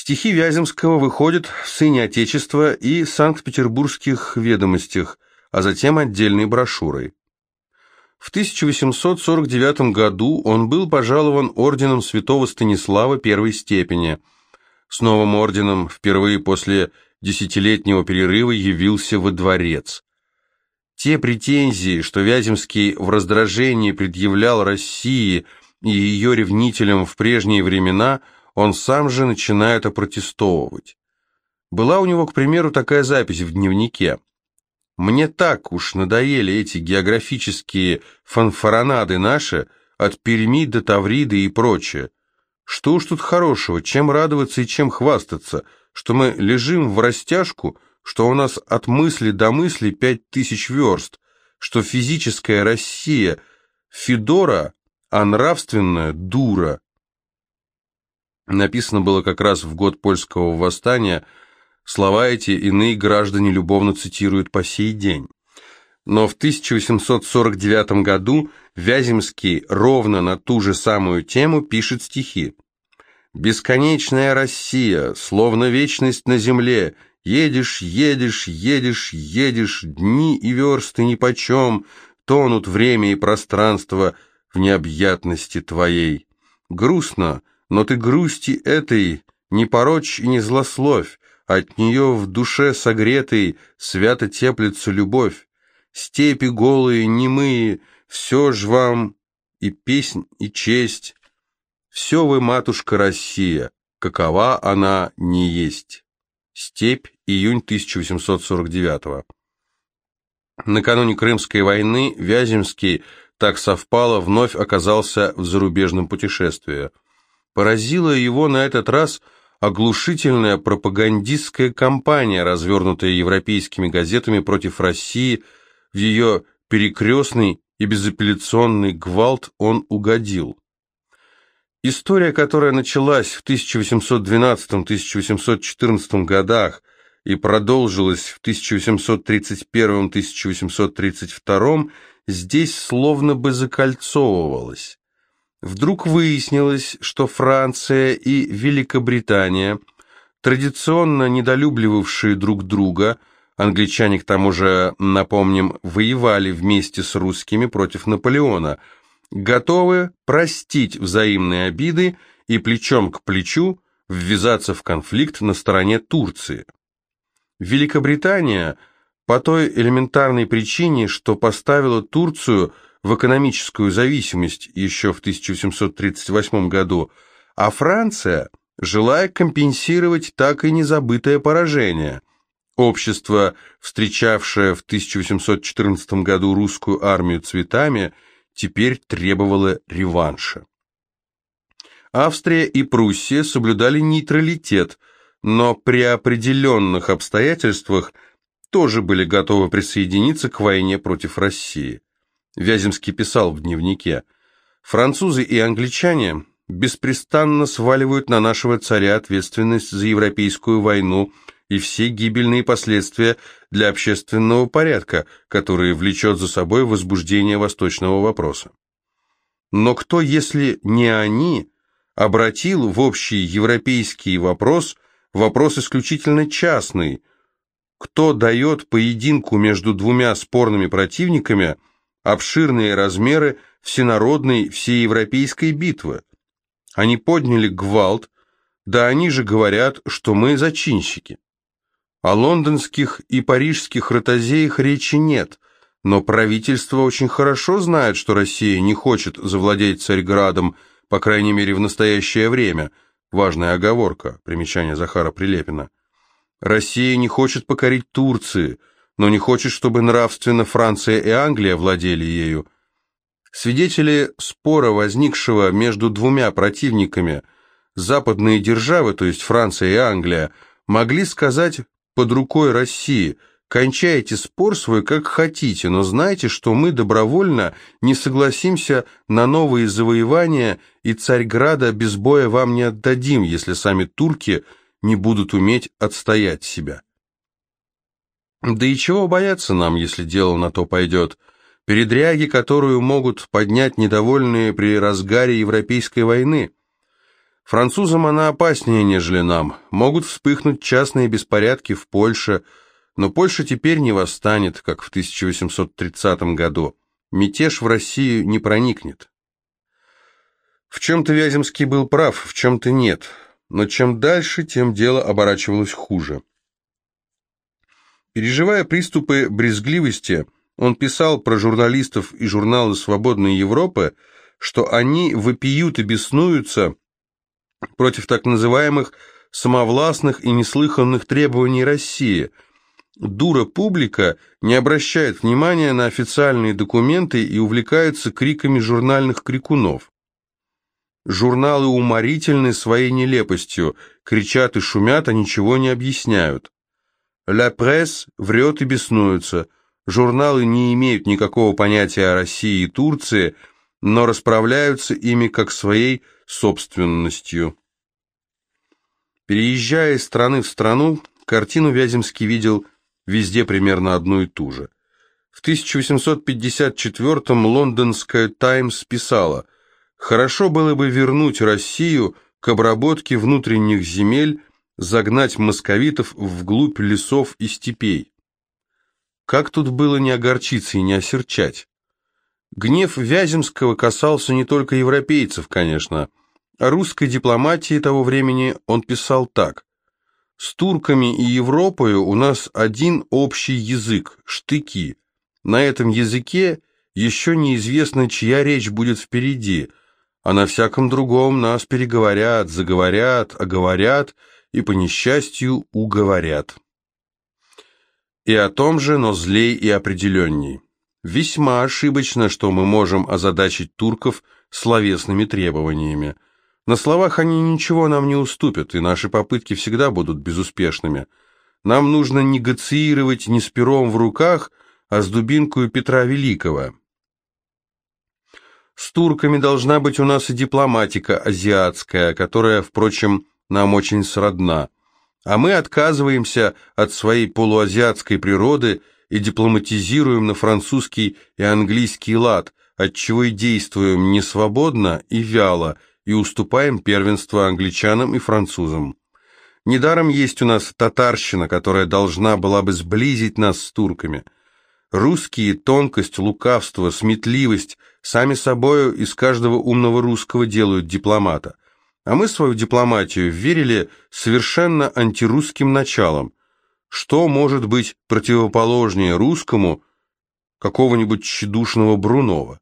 Стихи Вяземского выходят в «Сыне Отечества» и «Санкт-Петербургских ведомостях», а затем отдельной брошюрой. В 1849 году он был пожалован орденом святого Станислава первой степени. С новым орденом впервые после десятилетнего перерыва явился во дворец. Те претензии, что Вяземский в раздражении предъявлял России и ее ревнителям в прежние времена, он сам же начинает опротестовывать. Была у него, к примеру, такая запись в дневнике. «Мне так уж надоели эти географические фанфаронады наши, от Перми до Тавриды и прочее. Что уж тут хорошего, чем радоваться и чем хвастаться, что мы лежим в растяжку, что у нас от мысли до мысли пять тысяч верст, что физическая Россия – Федора, а нравственная – дура. Написано было как раз в год польского восстания, слова эти иные граждане любовно цитируют по сей день. Но в 1849 году Вяземский ровно на ту же самую тему пишет стихи. Бесконечная Россия, словно вечность на земле, Едешь, едешь, едешь, едешь, дни и версты нипочем, Тонут время и пространство в необъятности твоей. Грустно, но ты грусти этой не порочь и не злословь, От нее в душе согретой свято теплится любовь. Степи голые, немые, все ж вам и песнь, и честь, все вы, матушка Россия, какова она не есть. Степь, июнь 1849 Накануне Крымской войны Вяземский, так совпало, вновь оказался в зарубежном путешествии. Поразила его на этот раз оглушительная пропагандистская кампания, развернутая европейскими газетами против России, в ее перекрестный и безапелляционный гвалт он угодил. История, которая началась в 1812-1814 годах и продолжилась в 1831-1832, здесь словно бы закольцовывалась. Вдруг выяснилось, что Франция и Великобритания, традиционно недолюбливавшие друг друга, англичане, к тому же, напомним, воевали вместе с русскими против Наполеона – готовы простить взаимные обиды и плечом к плечу ввязаться в конфликт на стороне Турции. Великобритания по той элементарной причине, что поставила Турцию в экономическую зависимость еще в 1838 году, а Франция, желая компенсировать так и незабытое поражение. Общество, встречавшее в 1814 году русскую армию цветами – теперь требовала реванша. Австрия и Пруссия соблюдали нейтралитет, но при определенных обстоятельствах тоже были готовы присоединиться к войне против России. Вяземский писал в дневнике, «Французы и англичане беспрестанно сваливают на нашего царя ответственность за европейскую войну – и все гибельные последствия для общественного порядка, которые влечет за собой возбуждение восточного вопроса. Но кто, если не они, обратил в общий европейский вопрос вопрос исключительно частный, кто дает поединку между двумя спорными противниками обширные размеры всенародной всеевропейской битвы? Они подняли гвалт, да они же говорят, что мы зачинщики. О лондонских и парижских ротозеях речи нет, но правительство очень хорошо знает, что Россия не хочет завладеть Царьградом, по крайней мере в настоящее время. Важная оговорка, примечание Захара Прилепина. Россия не хочет покорить Турции, но не хочет, чтобы нравственно Франция и Англия владели ею. Свидетели спора, возникшего между двумя противниками, западные державы, то есть Франция и Англия, могли сказать под рукой России. Кончайте спор свой как хотите, но знайте, что мы добровольно не согласимся на новые завоевания и Царьграда без боя вам не отдадим, если сами турки не будут уметь отстоять себя. Да и чего бояться нам, если дело на то пойдет? Передряги, которую могут поднять недовольные при разгаре Европейской войны. Французам она опаснее, нежели нам. Могут вспыхнуть частные беспорядки в Польше, но Польша теперь не восстанет, как в 1830 году. Мятеж в Россию не проникнет. В чем-то Вяземский был прав, в чем-то нет. Но чем дальше, тем дело оборачивалось хуже. Переживая приступы брезгливости, он писал про журналистов и журналы «Свободной Европы», что они вопиют и беснуются против так называемых самовластных и неслыханных требований России. Дура публика не обращает внимания на официальные документы и увлекается криками журнальных крикунов. Журналы уморительны своей нелепостью, кричат и шумят, а ничего не объясняют. «Ля пресс» врет и беснуется. Журналы не имеют никакого понятия о России и Турции, но расправляются ими как своей собственностью. Переезжая из страны в страну, картину Вяземский видел везде примерно одну и ту же. В 1854-м лондонская «Таймс» писала «Хорошо было бы вернуть Россию к обработке внутренних земель загнать московитов вглубь лесов и степей. Как тут было не огорчиться и не осерчать? Гнев Вяземского касался не только европейцев, конечно. О русской дипломатии того времени он писал так. «С турками и Европой у нас один общий язык – штыки. На этом языке еще неизвестно, чья речь будет впереди, а на всяком другом нас переговорят, заговорят, оговорят – и, по несчастью, уговорят. И о том же, но злей и определенней. Весьма ошибочно, что мы можем озадачить турков словесными требованиями. На словах они ничего нам не уступят, и наши попытки всегда будут безуспешными. Нам нужно негациировать не с пером в руках, а с дубинкой Петра Великого. С турками должна быть у нас и дипломатика азиатская, которая, впрочем, нам очень сродна, а мы отказываемся от своей полуазиатской природы и дипломатизируем на французский и английский лад, отчего и действуем несвободно и вяло, и уступаем первенство англичанам и французам. Недаром есть у нас татарщина, которая должна была бы сблизить нас с турками. Русские тонкость, лукавство, сметливость сами собою из каждого умного русского делают дипломата – а мы свою дипломатию верили совершенно антирусским началом. Что может быть противоположнее русскому какого-нибудь тщедушного Брунова?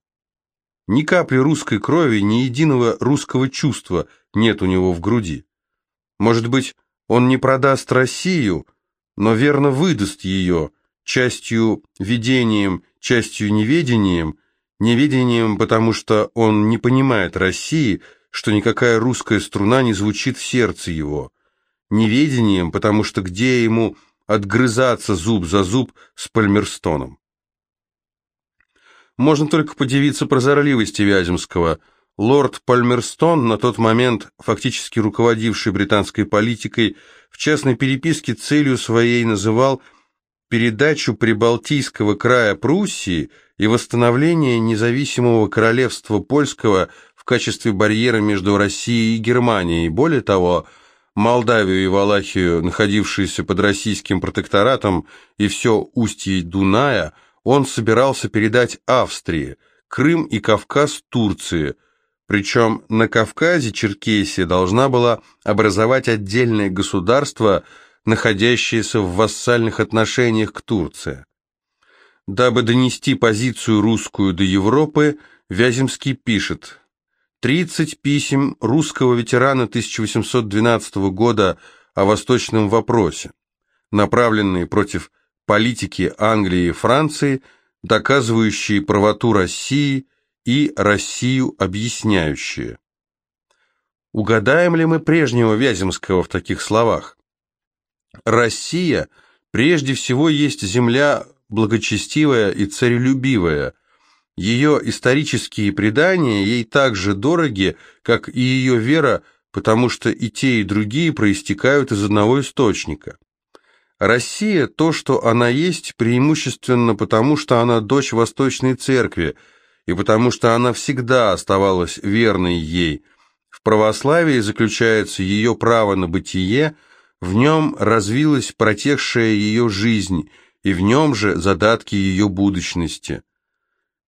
Ни капли русской крови, ни единого русского чувства нет у него в груди. Может быть, он не продаст Россию, но верно выдаст ее, частью видением, частью неведением, неведением, потому что он не понимает России, что никакая русская струна не звучит в сердце его, неведением, потому что где ему отгрызаться зуб за зуб с Пальмерстоном. Можно только подивиться прозорливости Вяземского. Лорд Пальмерстон, на тот момент фактически руководивший британской политикой, в частной переписке целью своей называл передачу Прибалтийского края Пруссии и восстановление независимого королевства польского качестве барьера между Россией и Германией. Более того, Молдавию и Валахию, находившиеся под российским протекторатом, и все устье Дуная, он собирался передать Австрии, Крым и Кавказ Турции, причем на Кавказе Черкесия должна была образовать отдельное государство, находящееся в вассальных отношениях к Турции. Дабы донести позицию русскую до Европы, Вяземский пишет 30 писем русского ветерана 1812 года о восточном вопросе, направленные против политики Англии и Франции, доказывающие правоту России и Россию объясняющие. Угадаем ли мы прежнего Вяземского в таких словах? Россия прежде всего есть земля благочестивая и царелюбивая – ее исторические предания ей так же дороги, как и ее вера, потому что и те, и другие проистекают из одного источника. Россия – то, что она есть, преимущественно потому, что она дочь Восточной Церкви, и потому что она всегда оставалась верной ей, в православии заключается ее право на бытие, в нем развилась протекшая ее жизнь, и в нем же задатки ее будущности.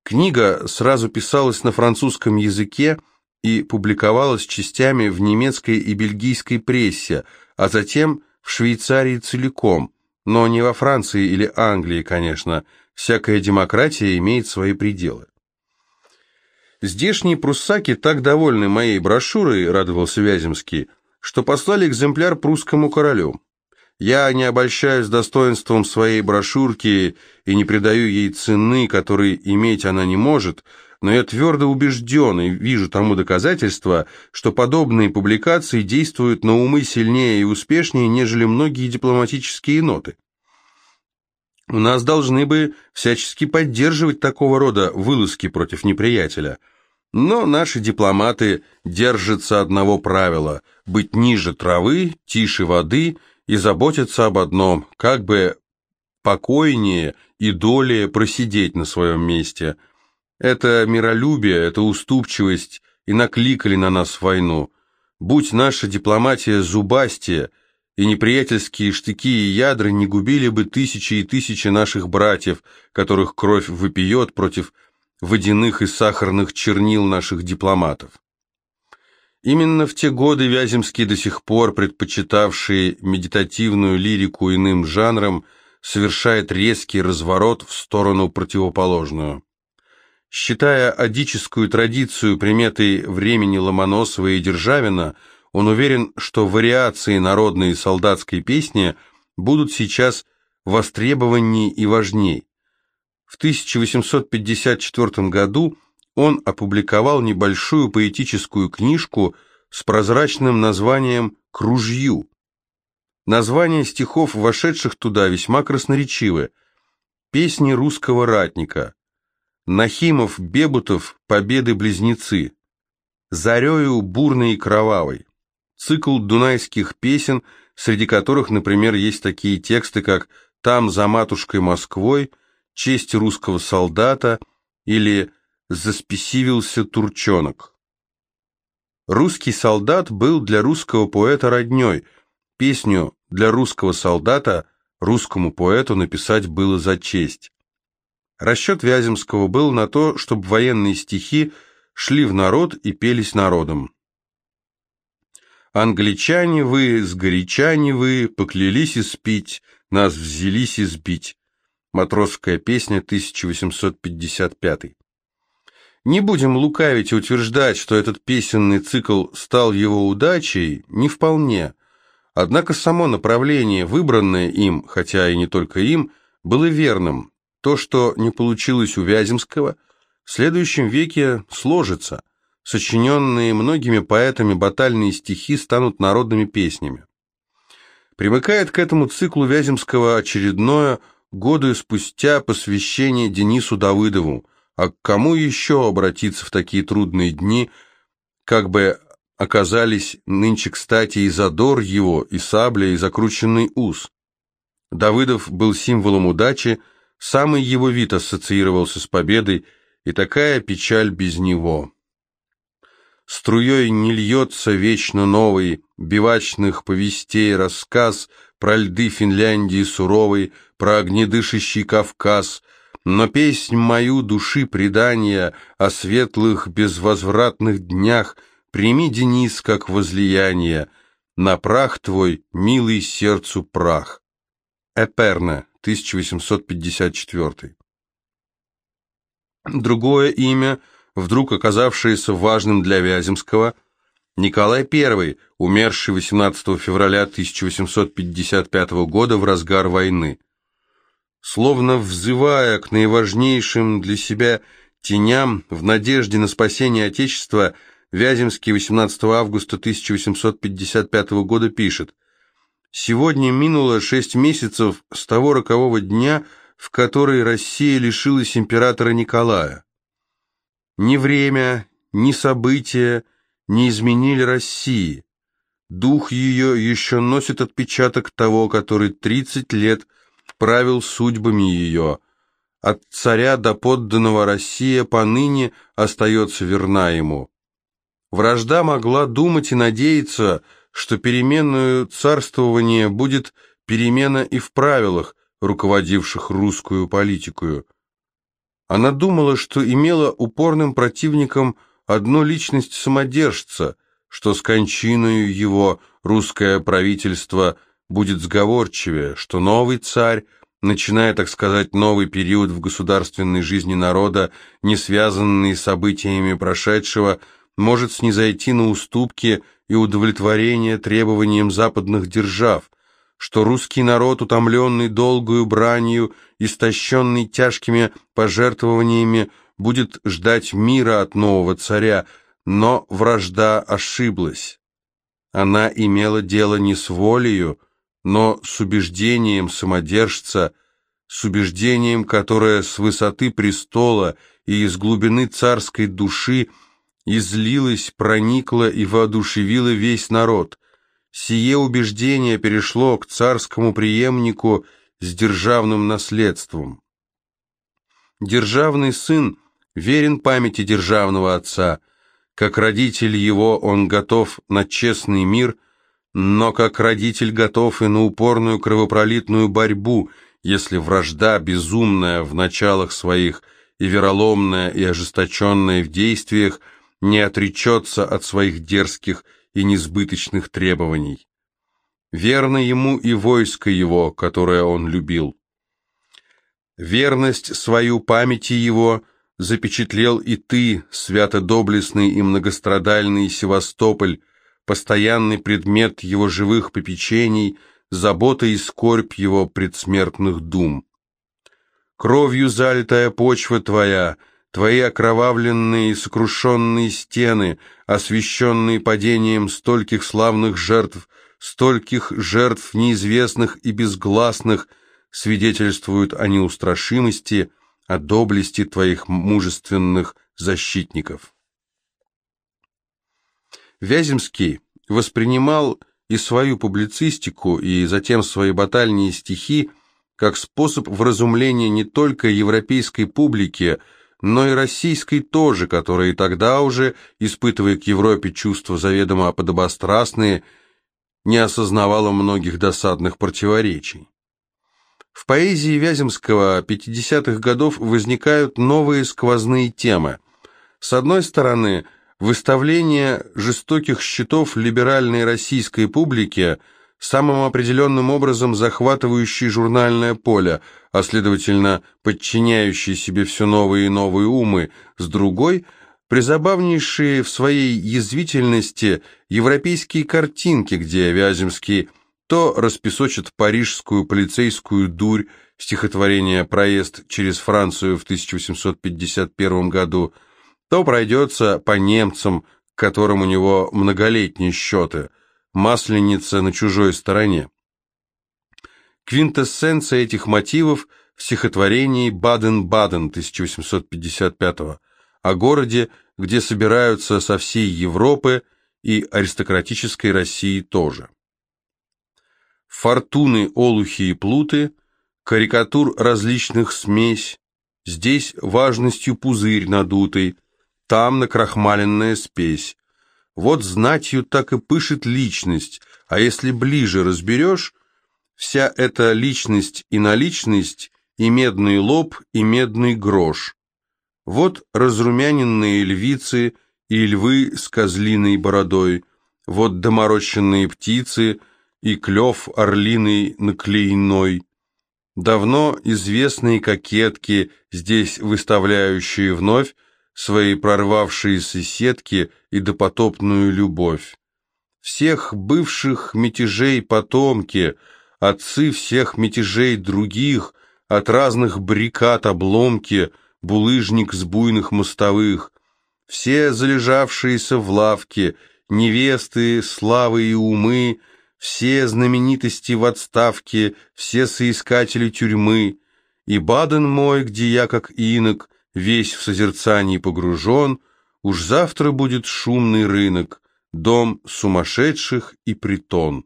Книга сразу писалась на французском языке и публиковалась частями в немецкой и бельгийской прессе, а затем в Швейцарии целиком, но не во Франции или Англии, конечно, всякая демократия имеет свои пределы. Здешние пруссаки так довольны моей брошюрой, радовался Вяземский, что послали экземпляр прусскому королю. Я не обольщаюсь достоинством своей брошюрки и не придаю ей цены, которой иметь она не может, но я твердо убежден и вижу тому доказательства, что подобные публикации действуют на умы сильнее и успешнее, нежели многие дипломатические ноты. У нас должны бы всячески поддерживать такого рода вылазки против неприятеля. Но наши дипломаты держатся одного правила – быть ниже травы, тише воды – и заботиться об одном, как бы покойнее и долее просидеть на своем месте. Это миролюбие, это уступчивость и накликали на нас войну. Будь наша дипломатия зубастее, и неприятельские штыки и ядра не губили бы тысячи и тысячи наших братьев, которых кровь выпьет против водяных и сахарных чернил наших дипломатов. Именно в те годы Вяземский, до сих пор предпочитавший медитативную лирику иным жанрам, совершает резкий разворот в сторону противоположную. Считая одическую традицию приметой времени Ломоносова и Державина, он уверен, что вариации народной и солдатской песни будут сейчас востребованней и важней. В 1854 году он опубликовал небольшую поэтическую книжку с прозрачным названием «Кружью». Названия стихов, вошедших туда, весьма красноречивы. «Песни русского ратника», «Нахимов, Бебутов, Победы-близнецы», «Зарею бурной и кровавой», цикл дунайских песен, среди которых, например, есть такие тексты, как «Там за матушкой Москвой», «Честь русского солдата» или заспесивился турчонок. Русский солдат был для русского поэта родней. Песню для русского солдата русскому поэту написать было за честь. Расчет Вяземского был на то, чтобы военные стихи шли в народ и пелись народом. «Англичане вы, сгорячане вы, поклялись испить, нас взялись избить». Матросская песня, 1855 не будем лукавить и утверждать, что этот песенный цикл стал его удачей, не вполне. Однако само направление, выбранное им, хотя и не только им, было верным. То, что не получилось у Вяземского, в следующем веке сложится. Сочиненные многими поэтами батальные стихи станут народными песнями. Примыкает к этому циклу Вяземского очередное, годы спустя, посвящение Денису Давыдову, а к кому еще обратиться в такие трудные дни, как бы оказались нынче кстати и задор его, и сабля, и закрученный ус. Давыдов был символом удачи, самый его вид ассоциировался с победой, и такая печаль без него. Струей не льется вечно новый, бивачных повестей рассказ про льды Финляндии суровой, про огнедышащий Кавказ — но песнь мою души предания О светлых безвозвратных днях Прими, Денис, как возлияние На прах твой, милый сердцу прах. Эперна, 1854. Другое имя, вдруг оказавшееся важным для Вяземского, Николай I, умерший 18 февраля 1855 года в разгар войны словно взывая к наиважнейшим для себя теням в надежде на спасение Отечества, Вяземский 18 августа 1855 года пишет «Сегодня минуло шесть месяцев с того рокового дня, в который Россия лишилась императора Николая. Ни время, ни события не изменили России. Дух ее еще носит отпечаток того, который 30 лет – правил судьбами ее. От царя до подданного Россия поныне остается верна ему. Вражда могла думать и надеяться, что переменную царствование будет перемена и в правилах, руководивших русскую политикую. Она думала, что имела упорным противником одну личность самодержца, что с кончиною его русское правительство будет сговорчивее, что новый царь, начиная, так сказать, новый период в государственной жизни народа, не связанный с событиями прошедшего, может снизойти на уступки и удовлетворение требованиям западных держав, что русский народ, утомленный долгую бранью, истощенный тяжкими пожертвованиями, будет ждать мира от нового царя, но вражда ошиблась. Она имела дело не с волею, но с убеждением самодержца, с убеждением, которое с высоты престола и из глубины царской души излилось, проникло и воодушевило весь народ. Сие убеждение перешло к царскому преемнику с державным наследством. Державный сын верен памяти державного отца. Как родитель его он готов на честный мир, но как родитель готов и на упорную кровопролитную борьбу, если вражда безумная в началах своих и вероломная и ожесточенная в действиях не отречется от своих дерзких и несбыточных требований. Верно ему и войско его, которое он любил. Верность свою памяти его запечатлел и ты, свято-доблестный и многострадальный Севастополь, постоянный предмет его живых попечений, забота и скорбь его предсмертных дум. Кровью залитая почва твоя, твои окровавленные и сокрушенные стены, освященные падением стольких славных жертв, стольких жертв неизвестных и безгласных, свидетельствуют о неустрашимости, о доблести твоих мужественных защитников. Вяземский воспринимал и свою публицистику, и затем свои батальные стихи как способ вразумления не только европейской публики, но и российской тоже, которая и тогда уже, испытывая к Европе чувства заведомо подобострастные, не осознавала многих досадных противоречий. В поэзии Вяземского 50-х годов возникают новые сквозные темы. С одной стороны, выставление жестоких счетов либеральной российской публики, самым определенным образом захватывающей журнальное поле, а следовательно подчиняющей себе все новые и новые умы, с другой – призабавнейшие в своей язвительности европейские картинки, где Вяземский то распесочит парижскую полицейскую дурь, стихотворение «Проезд через Францию» в 1851 году, то пройдется по немцам, к которым у него многолетние счеты, масленица на чужой стороне. Квинтэссенция этих мотивов в стихотворении «Баден-Баден» 1855 года о городе, где собираются со всей Европы и аристократической России тоже. Фортуны, олухи и плуты, карикатур различных смесь, здесь важностью пузырь надутый, там накрахмаленная спесь. Вот знатью так и пышет личность, а если ближе разберешь, вся эта личность и наличность, и медный лоб, и медный грош. Вот разрумяненные львицы и львы с козлиной бородой, вот доморощенные птицы и клев орлиный наклейной. Давно известные кокетки, здесь выставляющие вновь свои прорвавшиеся сетки и допотопную любовь. Всех бывших мятежей потомки, отцы всех мятежей других, от разных брикад обломки — булыжник с буйных мостовых, все залежавшиеся в лавке, невесты, славы и умы, все знаменитости в отставке, все соискатели тюрьмы, и Баден мой, где я, как инок, весь в созерцании погружен, уж завтра будет шумный рынок, дом сумасшедших и притон.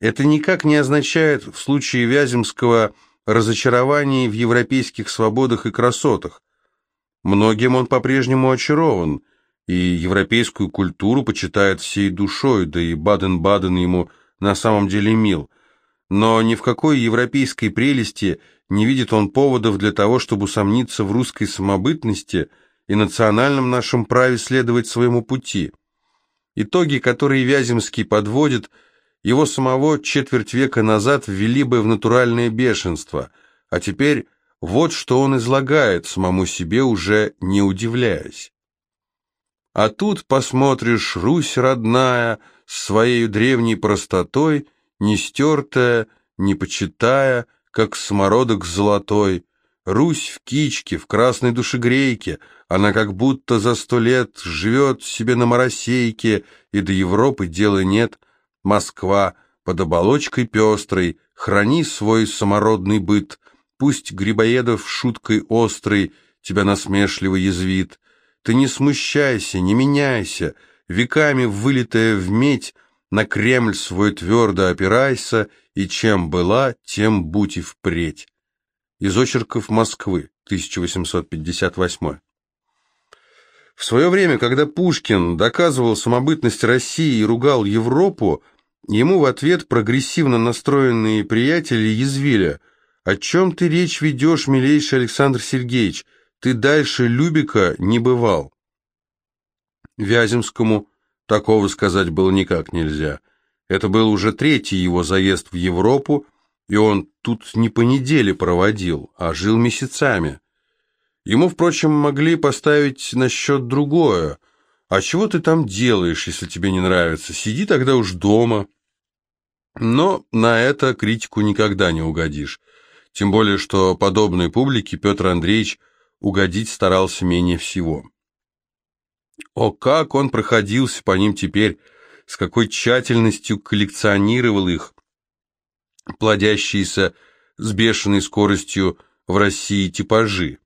Это никак не означает в случае Вяземского – разочаровании в европейских свободах и красотах. Многим он по-прежнему очарован, и европейскую культуру почитает всей душой, да и Баден-Баден ему на самом деле мил. Но ни в какой европейской прелести не видит он поводов для того, чтобы усомниться в русской самобытности и национальном нашем праве следовать своему пути. Итоги, которые Вяземский подводит, его самого четверть века назад ввели бы в натуральное бешенство, а теперь вот что он излагает, самому себе уже не удивляясь. А тут посмотришь, Русь родная, с своей древней простотой, не стертая, не почитая, как самородок золотой. Русь в кичке, в красной душегрейке, она как будто за сто лет живет себе на моросейке, и до Европы дела нет. Москва под оболочкой пестрой, храни свой самородный быт, пусть Грибоедов шуткой острой тебя насмешливо язвит, ты не смущайся, не меняйся, веками вылитая в медь, на Кремль свой твердо опирайся, и чем была, тем будь и впредь. Из очерков Москвы, 1858. В свое время, когда Пушкин доказывал самобытность России и ругал Европу, ему в ответ прогрессивно настроенные приятели язвили «О чем ты речь ведешь, милейший Александр Сергеевич? ты дальше Любика не бывал. Вяземскому такого сказать было никак нельзя. Это был уже третий его заезд в Европу, и он тут не по неделе проводил, а жил месяцами. Ему, впрочем, могли поставить на счет другое. «А чего ты там делаешь, если тебе не нравится? Сиди тогда уж дома». Но на это критику никогда не угодишь. Тем более, что подобной публике Петр Андреевич угодить старался менее всего. О, как он проходился по ним теперь, с какой тщательностью коллекционировал их, плодящиеся с бешеной скоростью в России типажи.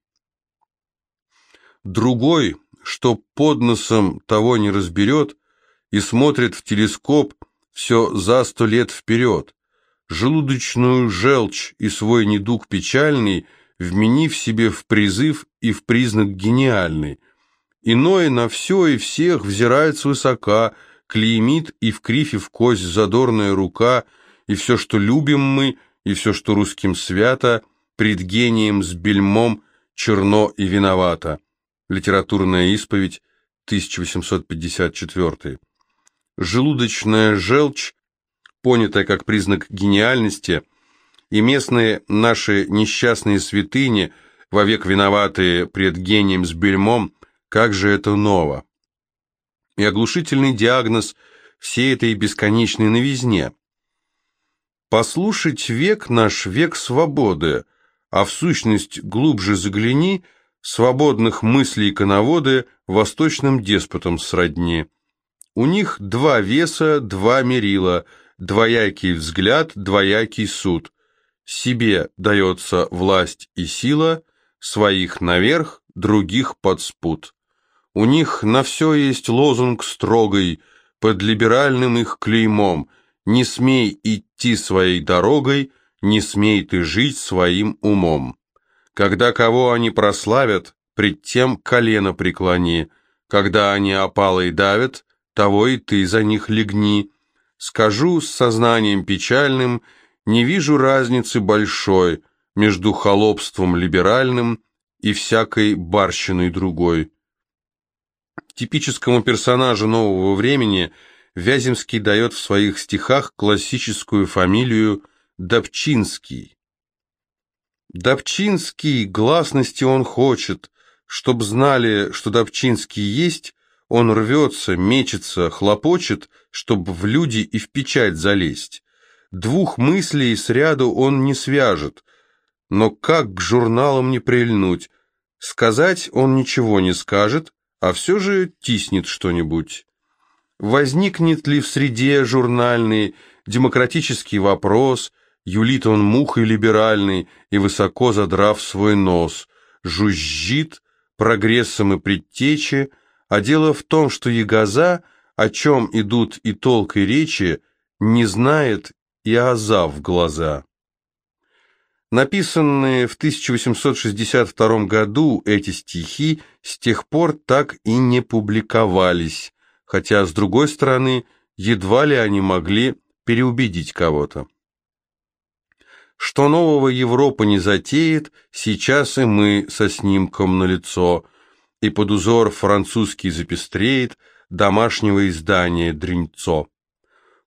Другой, что под носом того не разберет, и смотрит в телескоп все за сто лет вперед, желудочную желчь и свой недуг печальный – вменив себе в призыв и в признак гениальный. Иной на все и всех взирает свысока, клеймит и в крифе в кость задорная рука, и все, что любим мы, и все, что русским свято, пред гением с бельмом черно и виновато. Литературная исповедь, 1854. Желудочная желчь, понятая как признак гениальности – и местные наши несчастные святыни, вовек виноватые пред гением с бельмом, как же это ново. И оглушительный диагноз всей этой бесконечной новизне. Послушать век наш век свободы, а в сущность глубже загляни, свободных мыслей коноводы восточным деспотам сродни. У них два веса, два мерила, двоякий взгляд, двоякий суд. Себе дается власть и сила, своих наверх, других под спут. У них на все есть лозунг строгой, под либеральным их клеймом «Не смей идти своей дорогой, не смей ты жить своим умом». Когда кого они прославят, пред тем колено преклони, когда они опалой давят, того и ты за них легни. Скажу с сознанием печальным – не вижу разницы большой между холопством либеральным и всякой барщиной другой. Типическому персонажу нового времени Вяземский дает в своих стихах классическую фамилию Добчинский. Добчинский, гласности он хочет, чтоб знали, что Добчинский есть, он рвется, мечется, хлопочет, чтоб в люди и в печать залезть. Двух мыслей сряду он не свяжет, но как к журналам не прильнуть? Сказать он ничего не скажет, а все же тиснет что-нибудь. Возникнет ли в среде журнальный демократический вопрос, юлит он мухой либеральный и высоко задрав свой нос, жужжит прогрессом и предтечи, а дело в том, что ягоза, о чем идут и толкой речи, не знает и аза в глаза. Написанные в 1862 году эти стихи с тех пор так и не публиковались, хотя, с другой стороны, едва ли они могли переубедить кого-то. Что нового Европа не затеет, сейчас и мы со снимком на лицо, и под узор французский запестреет домашнего издания «Дринцо».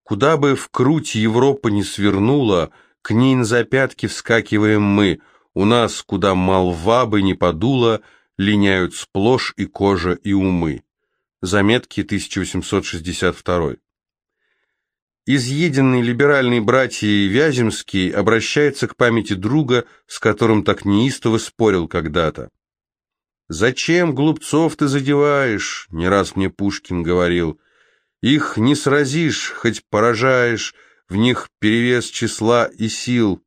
Куда бы в Европа не свернула, к ней на запятки вскакиваем мы, у нас, куда молва бы не подула, линяют сплошь и кожа, и умы. Заметки 1862. Изъеденный либеральный братьей Вяземский обращается к памяти друга, с которым так неистово спорил когда-то. «Зачем глупцов ты задеваешь?» — не раз мне Пушкин говорил. «Их не сразишь, хоть поражаешь, в них перевес числа и сил.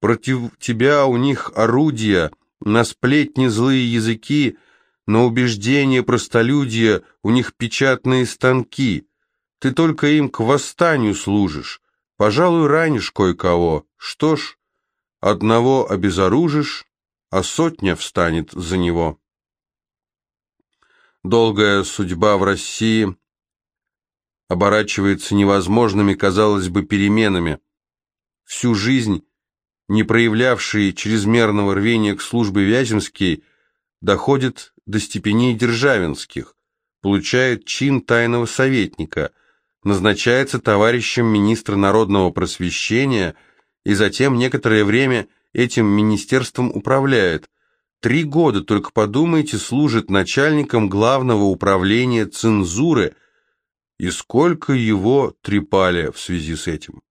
Против тебя у них орудия, на сплетни злые языки, на убеждения простолюдия у них печатные станки». Ты только им к восстанию служишь. Пожалуй, ранишь кое-кого. Что ж, одного обезоружишь, а сотня встанет за него. Долгая судьба в России оборачивается невозможными, казалось бы, переменами. Всю жизнь, не проявлявший чрезмерного рвения к службе Вяземский, доходит до степеней державинских, получает чин тайного советника – назначается товарищем министра народного просвещения и затем некоторое время этим министерством управляет. Три года, только подумайте, служит начальником главного управления цензуры, и сколько его трепали в связи с этим.